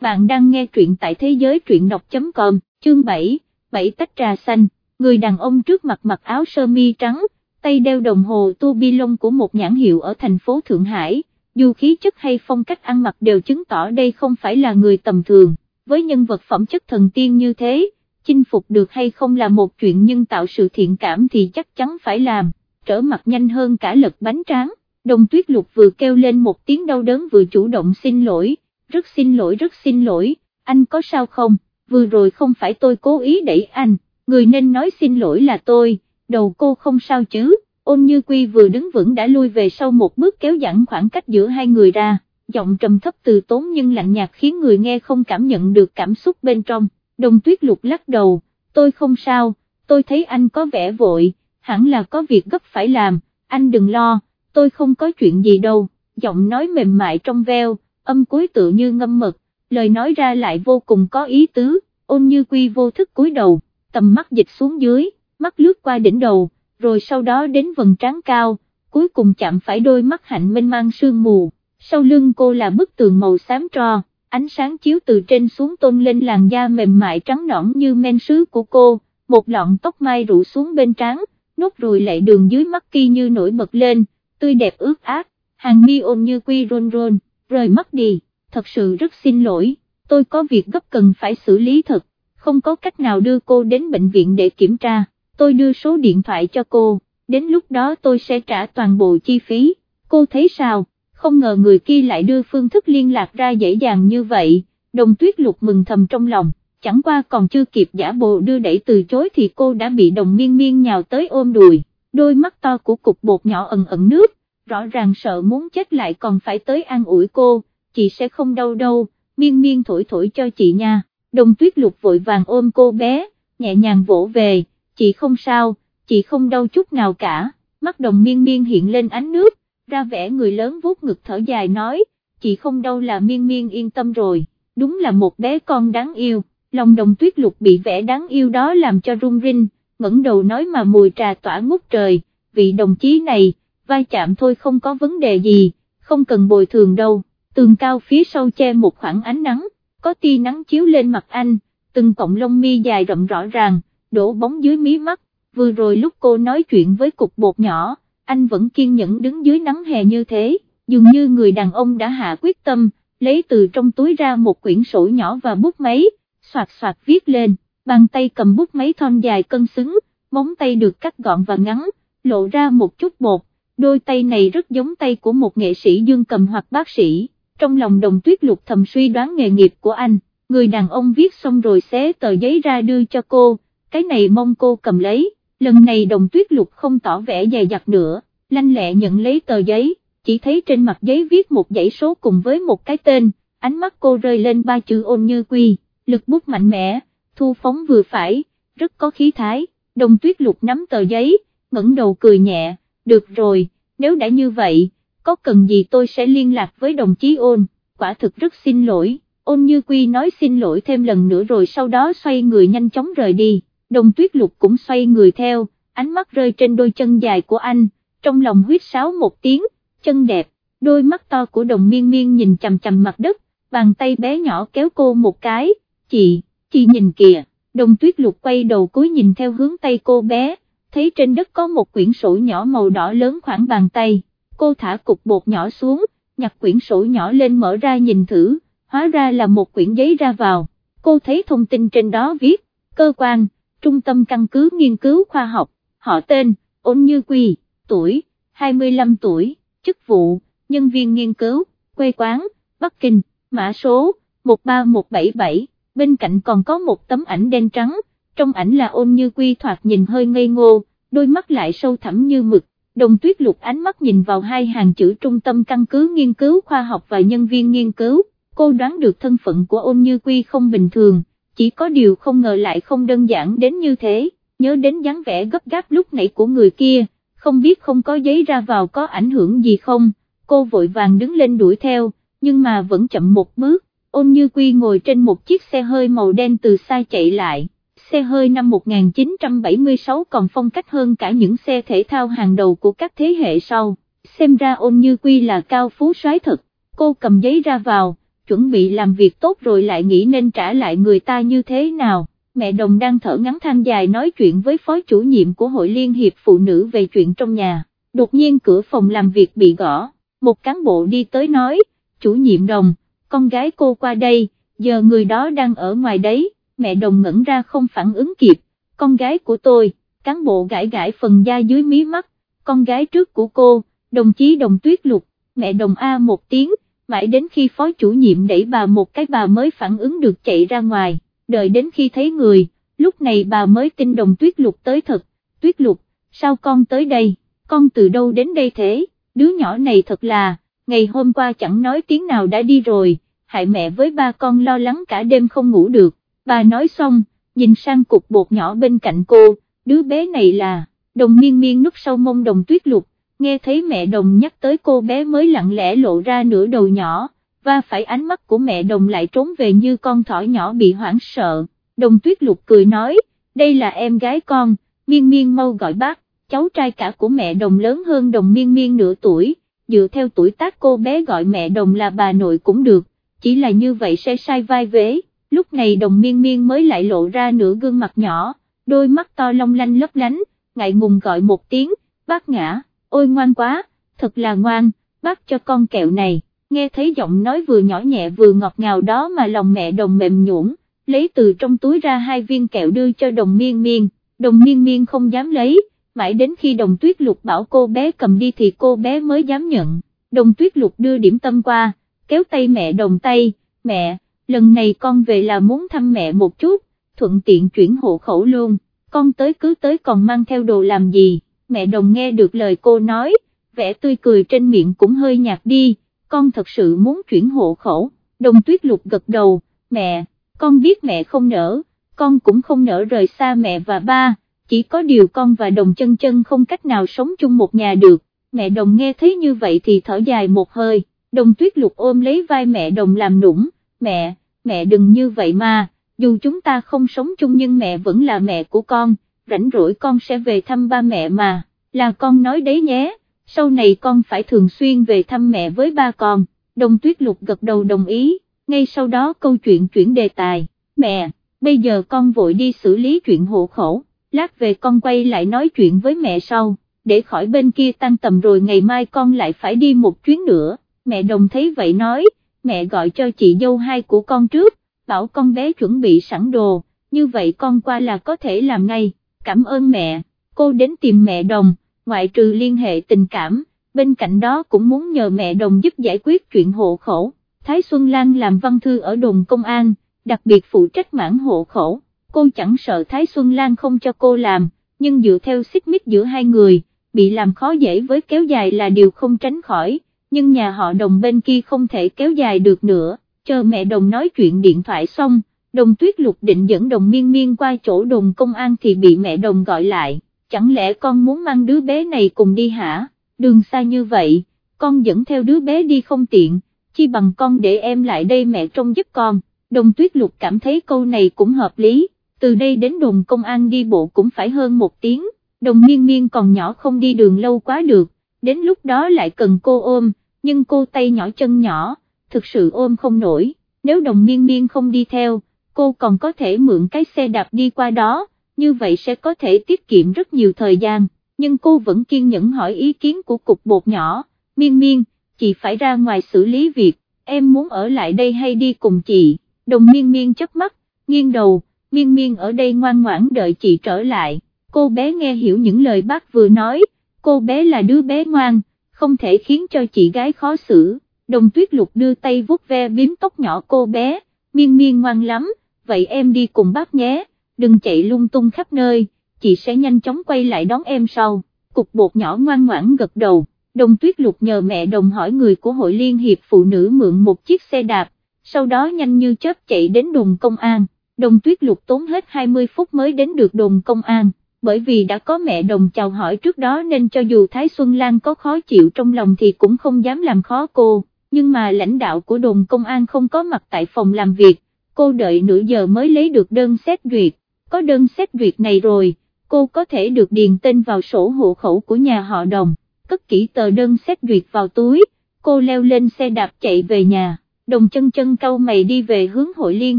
bạn đang nghe truyện tại thế giới truyện đọc.com, chương 7, 7 tách trà xanh, người đàn ông trước mặt mặc áo sơ mi trắng, tay đeo đồng hồ tu bi lông của một nhãn hiệu ở thành phố Thượng Hải, dù khí chất hay phong cách ăn mặc đều chứng tỏ đây không phải là người tầm thường, với nhân vật phẩm chất thần tiên như thế, chinh phục được hay không là một chuyện nhưng tạo sự thiện cảm thì chắc chắn phải làm, trở mặt nhanh hơn cả lật bánh tráng, đồng tuyết lục vừa kêu lên một tiếng đau đớn vừa chủ động xin lỗi rất xin lỗi rất xin lỗi, anh có sao không, vừa rồi không phải tôi cố ý đẩy anh, người nên nói xin lỗi là tôi, đầu cô không sao chứ, ôn như quy vừa đứng vững đã lui về sau một bước kéo giãn khoảng cách giữa hai người ra, giọng trầm thấp từ tốn nhưng lạnh nhạt khiến người nghe không cảm nhận được cảm xúc bên trong, đồng tuyết lục lắc đầu, tôi không sao, tôi thấy anh có vẻ vội, hẳn là có việc gấp phải làm, anh đừng lo, tôi không có chuyện gì đâu, giọng nói mềm mại trong veo âm cuối tự như ngâm mật, lời nói ra lại vô cùng có ý tứ, ôn như quy vô thức cúi đầu, tầm mắt dịch xuống dưới, mắt lướt qua đỉnh đầu, rồi sau đó đến vầng trán cao, cuối cùng chạm phải đôi mắt hạnh mênh mang sương mù, sau lưng cô là bức tường màu xám tro, ánh sáng chiếu từ trên xuống tôn lên làn da mềm mại trắng nõn như men sứ của cô, một lọn tóc mai rụ xuống bên trán, nốt ruồi lệ đường dưới mắt kia như nổi bật lên, tươi đẹp ướt át, hàng mi ôn như quy rôn rôn rời mắt đi, thật sự rất xin lỗi, tôi có việc gấp cần phải xử lý thật, không có cách nào đưa cô đến bệnh viện để kiểm tra, tôi đưa số điện thoại cho cô, đến lúc đó tôi sẽ trả toàn bộ chi phí, cô thấy sao, không ngờ người kia lại đưa phương thức liên lạc ra dễ dàng như vậy, đồng tuyết lục mừng thầm trong lòng, chẳng qua còn chưa kịp giả bộ đưa đẩy từ chối thì cô đã bị đồng miên miên nhào tới ôm đùi, đôi mắt to của cục bột nhỏ ẩn ẩn nước, rõ ràng sợ muốn chết lại còn phải tới an ủi cô, chị sẽ không đau đâu, miên miên thổi thổi cho chị nha, đồng tuyết lục vội vàng ôm cô bé, nhẹ nhàng vỗ về, chị không sao, chị không đau chút nào cả, mắt đồng miên miên hiện lên ánh nước, ra vẻ người lớn vuốt ngực thở dài nói, chị không đau là miên miên yên tâm rồi, đúng là một bé con đáng yêu, lòng đồng tuyết lục bị vẻ đáng yêu đó làm cho run rinh, ngẩng đầu nói mà mùi trà tỏa ngút trời, vị đồng chí này, vai chạm thôi không có vấn đề gì, không cần bồi thường đâu, tường cao phía sau che một khoảng ánh nắng, có tia nắng chiếu lên mặt anh, từng cọng lông mi dài rậm rõ ràng, đổ bóng dưới mí mắt, vừa rồi lúc cô nói chuyện với cục bột nhỏ, anh vẫn kiên nhẫn đứng dưới nắng hè như thế, dường như người đàn ông đã hạ quyết tâm, lấy từ trong túi ra một quyển sổ nhỏ và bút máy, soạt soạt viết lên, bàn tay cầm bút máy thon dài cân xứng, móng tay được cắt gọn và ngắn, lộ ra một chút bột, đôi tay này rất giống tay của một nghệ sĩ dương cầm hoặc bác sĩ, trong lòng đồng tuyết lục thầm suy đoán nghề nghiệp của anh, người đàn ông viết xong rồi xé tờ giấy ra đưa cho cô, cái này mong cô cầm lấy, lần này đồng tuyết lục không tỏ vẻ dày dặt nữa, lanh lẹ nhận lấy tờ giấy, chỉ thấy trên mặt giấy viết một dãy số cùng với một cái tên, ánh mắt cô rơi lên ba chữ ôn như quy, lực bút mạnh mẽ, thu phóng vừa phải, rất có khí thái, đồng tuyết lục nắm tờ giấy, ngẩng đầu cười nhẹ được rồi, nếu đã như vậy, có cần gì tôi sẽ liên lạc với đồng chí ôn, quả thực rất xin lỗi, ôn như quy nói xin lỗi thêm lần nữa rồi sau đó xoay người nhanh chóng rời đi, đồng tuyết lục cũng xoay người theo, ánh mắt rơi trên đôi chân dài của anh, trong lòng huyết sáo một tiếng, chân đẹp, đôi mắt to của đồng miên miên nhìn chằm chằm mặt đất, bàn tay bé nhỏ kéo cô một cái, chị, chị nhìn kìa, đồng tuyết lục quay đầu cúi nhìn theo hướng tay cô bé, thấy trên đất có một quyển sổ nhỏ màu đỏ lớn khoảng bàn tay, cô thả cục bột nhỏ xuống, nhặt quyển sổ nhỏ lên mở ra nhìn thử, hóa ra là một quyển giấy ra vào, cô thấy thông tin trên đó viết, cơ quan, trung tâm căn cứ nghiên cứu khoa học, họ tên, ôn như quỳ, tuổi, 25 tuổi, chức vụ, nhân viên nghiên cứu, quê quán, Bắc Kinh, mã số, 13177, bên cạnh còn có một tấm ảnh đen trắng, trong ảnh là ôn như quy thoạt nhìn hơi ngây ngô, đôi mắt lại sâu thẳm như mực, đồng tuyết lục ánh mắt nhìn vào hai hàng chữ trung tâm căn cứ nghiên cứu khoa học và nhân viên nghiên cứu, cô đoán được thân phận của ôn như quy không bình thường, chỉ có điều không ngờ lại không đơn giản đến như thế, nhớ đến dáng vẻ gấp gáp lúc nãy của người kia, không biết không có giấy ra vào có ảnh hưởng gì không, cô vội vàng đứng lên đuổi theo, nhưng mà vẫn chậm một bước, ôn như quy ngồi trên một chiếc xe hơi màu đen từ xa chạy lại xe hơi năm 1976 còn phong cách hơn cả những xe thể thao hàng đầu của các thế hệ sau, xem ra ôn như quy là cao phú soái thật, cô cầm giấy ra vào, chuẩn bị làm việc tốt rồi lại nghĩ nên trả lại người ta như thế nào. Mẹ đồng đang thở ngắn than dài nói chuyện với phó chủ nhiệm của Hội Liên hiệp Phụ nữ về chuyện trong nhà, đột nhiên cửa phòng làm việc bị gõ, một cán bộ đi tới nói, chủ nhiệm đồng, con gái cô qua đây, giờ người đó đang ở ngoài đấy, mẹ đồng ngẩn ra không phản ứng kịp, con gái của tôi, cán bộ gãi gãi phần da dưới mí mắt, con gái trước của cô, đồng chí đồng tuyết lục, mẹ đồng A một tiếng, mãi đến khi phó chủ nhiệm đẩy bà một cái bà mới phản ứng được chạy ra ngoài, đợi đến khi thấy người, lúc này bà mới tin đồng tuyết lục tới thật, tuyết lục, sao con tới đây, con từ đâu đến đây thế, đứa nhỏ này thật là, ngày hôm qua chẳng nói tiếng nào đã đi rồi, hại mẹ với ba con lo lắng cả đêm không ngủ được, bà nói xong, nhìn sang cục bột nhỏ bên cạnh cô, đứa bé này là, đồng miên miên núp sau mông đồng tuyết lục, nghe thấy mẹ đồng nhắc tới cô bé mới lặng lẽ lộ ra nửa đầu nhỏ, và phải ánh mắt của mẹ đồng lại trốn về như con thỏ nhỏ bị hoảng sợ, đồng tuyết lục cười nói, đây là em gái con, miên miên mau gọi bác, cháu trai cả của mẹ đồng lớn hơn đồng miên miên nửa tuổi, dựa theo tuổi tác cô bé gọi mẹ đồng là bà nội cũng được, chỉ là như vậy sẽ sai vai vế, lúc này đồng miên miên mới lại lộ ra nửa gương mặt nhỏ, đôi mắt to long lanh lấp lánh, ngại ngùng gọi một tiếng, bác ngã, ôi ngoan quá, thật là ngoan, bác cho con kẹo này, nghe thấy giọng nói vừa nhỏ nhẹ vừa ngọt ngào đó mà lòng mẹ đồng mềm nhũn, lấy từ trong túi ra hai viên kẹo đưa cho đồng miên miên, đồng miên miên không dám lấy, mãi đến khi đồng tuyết lục bảo cô bé cầm đi thì cô bé mới dám nhận, đồng tuyết lục đưa điểm tâm qua, kéo tay mẹ đồng tay, mẹ, lần này con về là muốn thăm mẹ một chút, thuận tiện chuyển hộ khẩu luôn, con tới cứ tới còn mang theo đồ làm gì, mẹ đồng nghe được lời cô nói, vẻ tươi cười trên miệng cũng hơi nhạt đi, con thật sự muốn chuyển hộ khẩu, đồng tuyết lục gật đầu, mẹ, con biết mẹ không nỡ, con cũng không nỡ rời xa mẹ và ba, chỉ có điều con và đồng chân chân không cách nào sống chung một nhà được, mẹ đồng nghe thấy như vậy thì thở dài một hơi, đồng tuyết lục ôm lấy vai mẹ đồng làm nũng, mẹ, mẹ đừng như vậy mà, dù chúng ta không sống chung nhưng mẹ vẫn là mẹ của con, rảnh rỗi con sẽ về thăm ba mẹ mà, là con nói đấy nhé, sau này con phải thường xuyên về thăm mẹ với ba con, đồng tuyết lục gật đầu đồng ý, ngay sau đó câu chuyện chuyển đề tài, mẹ, bây giờ con vội đi xử lý chuyện hộ khẩu, lát về con quay lại nói chuyện với mẹ sau, để khỏi bên kia tăng tầm rồi ngày mai con lại phải đi một chuyến nữa, mẹ đồng thấy vậy nói, mẹ gọi cho chị dâu hai của con trước, bảo con bé chuẩn bị sẵn đồ, như vậy con qua là có thể làm ngay, cảm ơn mẹ, cô đến tìm mẹ đồng, ngoại trừ liên hệ tình cảm, bên cạnh đó cũng muốn nhờ mẹ đồng giúp giải quyết chuyện hộ khẩu, Thái Xuân Lan làm văn thư ở đồn công an, đặc biệt phụ trách mãn hộ khẩu, cô chẳng sợ Thái Xuân Lan không cho cô làm, nhưng dựa theo xích mích giữa hai người, bị làm khó dễ với kéo dài là điều không tránh khỏi, nhưng nhà họ đồng bên kia không thể kéo dài được nữa, chờ mẹ đồng nói chuyện điện thoại xong, đồng tuyết lục định dẫn đồng miên miên qua chỗ đồn công an thì bị mẹ đồng gọi lại, chẳng lẽ con muốn mang đứa bé này cùng đi hả, đường xa như vậy, con dẫn theo đứa bé đi không tiện, chi bằng con để em lại đây mẹ trông giúp con, đồng tuyết lục cảm thấy câu này cũng hợp lý, từ đây đến đồn công an đi bộ cũng phải hơn một tiếng, đồng miên miên còn nhỏ không đi đường lâu quá được, đến lúc đó lại cần cô ôm, nhưng cô tay nhỏ chân nhỏ, thực sự ôm không nổi, nếu đồng miên miên không đi theo, cô còn có thể mượn cái xe đạp đi qua đó, như vậy sẽ có thể tiết kiệm rất nhiều thời gian, nhưng cô vẫn kiên nhẫn hỏi ý kiến của cục bột nhỏ, miên miên, chị phải ra ngoài xử lý việc, em muốn ở lại đây hay đi cùng chị, đồng miên miên chớp mắt, nghiêng đầu, miên miên ở đây ngoan ngoãn đợi chị trở lại, cô bé nghe hiểu những lời bác vừa nói, cô bé là đứa bé ngoan, không thể khiến cho chị gái khó xử, đồng tuyết lục đưa tay vuốt ve biếm tóc nhỏ cô bé, miên miên ngoan lắm, vậy em đi cùng bác nhé, đừng chạy lung tung khắp nơi, chị sẽ nhanh chóng quay lại đón em sau, cục bột nhỏ ngoan ngoãn gật đầu, đồng tuyết lục nhờ mẹ đồng hỏi người của hội liên hiệp phụ nữ mượn một chiếc xe đạp, sau đó nhanh như chớp chạy đến đồn công an, đồng tuyết lục tốn hết 20 phút mới đến được đồn công an bởi vì đã có mẹ đồng chào hỏi trước đó nên cho dù Thái Xuân Lan có khó chịu trong lòng thì cũng không dám làm khó cô, nhưng mà lãnh đạo của đồn công an không có mặt tại phòng làm việc, cô đợi nửa giờ mới lấy được đơn xét duyệt, có đơn xét duyệt này rồi, cô có thể được điền tên vào sổ hộ khẩu của nhà họ đồng, cất kỹ tờ đơn xét duyệt vào túi, cô leo lên xe đạp chạy về nhà, đồng chân chân cau mày đi về hướng hội liên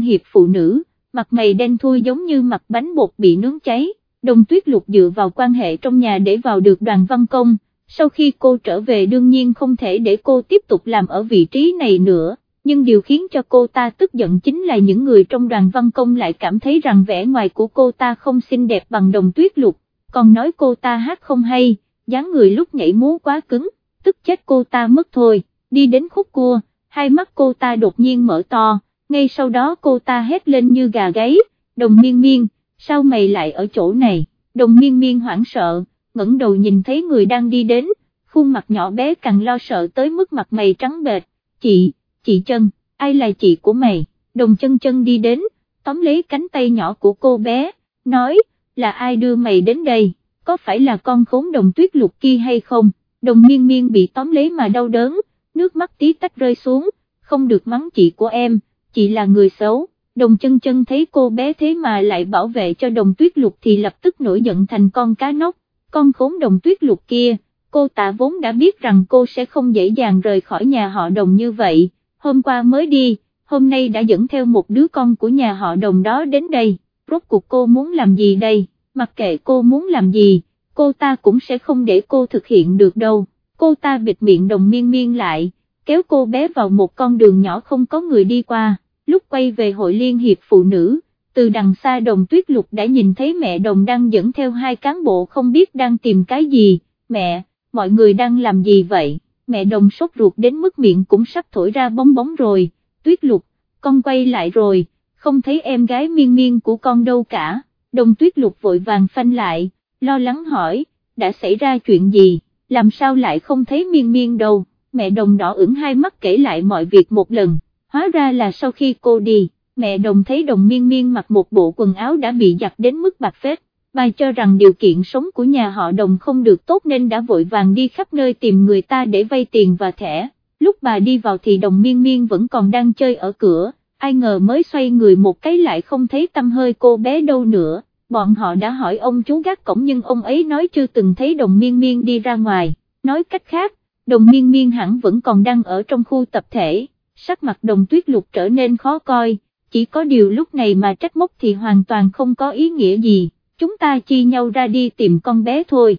hiệp phụ nữ, mặt mày đen thui giống như mặt bánh bột bị nướng cháy, đồng tuyết lục dựa vào quan hệ trong nhà để vào được đoàn văn công, sau khi cô trở về đương nhiên không thể để cô tiếp tục làm ở vị trí này nữa, nhưng điều khiến cho cô ta tức giận chính là những người trong đoàn văn công lại cảm thấy rằng vẻ ngoài của cô ta không xinh đẹp bằng đồng tuyết lục, còn nói cô ta hát không hay, dáng người lúc nhảy múa quá cứng, tức chết cô ta mất thôi, đi đến khúc cua, hai mắt cô ta đột nhiên mở to, ngay sau đó cô ta hét lên như gà gáy, đồng miên miên, sao mày lại ở chỗ này, đồng miên miên hoảng sợ, ngẩng đầu nhìn thấy người đang đi đến, khuôn mặt nhỏ bé càng lo sợ tới mức mặt mày trắng bệch, chị, chị chân, ai là chị của mày, đồng chân chân đi đến, tóm lấy cánh tay nhỏ của cô bé, nói, là ai đưa mày đến đây, có phải là con khốn đồng tuyết lục kia hay không, đồng miên miên bị tóm lấy mà đau đớn, nước mắt tí tách rơi xuống, không được mắng chị của em, chị là người xấu, đồng chân chân thấy cô bé thế mà lại bảo vệ cho đồng tuyết lục thì lập tức nổi giận thành con cá nóc, con khốn đồng tuyết lục kia, cô tạ vốn đã biết rằng cô sẽ không dễ dàng rời khỏi nhà họ đồng như vậy, hôm qua mới đi, hôm nay đã dẫn theo một đứa con của nhà họ đồng đó đến đây, rốt cuộc cô muốn làm gì đây, mặc kệ cô muốn làm gì, cô ta cũng sẽ không để cô thực hiện được đâu, cô ta bịt miệng đồng miên miên lại, kéo cô bé vào một con đường nhỏ không có người đi qua, lúc quay về hội liên hiệp phụ nữ, từ đằng xa đồng tuyết lục đã nhìn thấy mẹ đồng đang dẫn theo hai cán bộ không biết đang tìm cái gì, mẹ, mọi người đang làm gì vậy, mẹ đồng sốt ruột đến mức miệng cũng sắp thổi ra bóng bóng rồi, tuyết lục, con quay lại rồi, không thấy em gái miên miên của con đâu cả, đồng tuyết lục vội vàng phanh lại, lo lắng hỏi, đã xảy ra chuyện gì, làm sao lại không thấy miên miên đâu, mẹ đồng đỏ ửng hai mắt kể lại mọi việc một lần, hóa ra là sau khi cô đi, mẹ đồng thấy đồng miên miên mặc một bộ quần áo đã bị giặt đến mức bạc phết, bà cho rằng điều kiện sống của nhà họ đồng không được tốt nên đã vội vàng đi khắp nơi tìm người ta để vay tiền và thẻ, lúc bà đi vào thì đồng miên miên vẫn còn đang chơi ở cửa, ai ngờ mới xoay người một cái lại không thấy tâm hơi cô bé đâu nữa, bọn họ đã hỏi ông chú gác cổng nhưng ông ấy nói chưa từng thấy đồng miên miên đi ra ngoài, nói cách khác, đồng miên miên hẳn vẫn còn đang ở trong khu tập thể, sắc mặt đồng tuyết lục trở nên khó coi, chỉ có điều lúc này mà trách móc thì hoàn toàn không có ý nghĩa gì, chúng ta chia nhau ra đi tìm con bé thôi.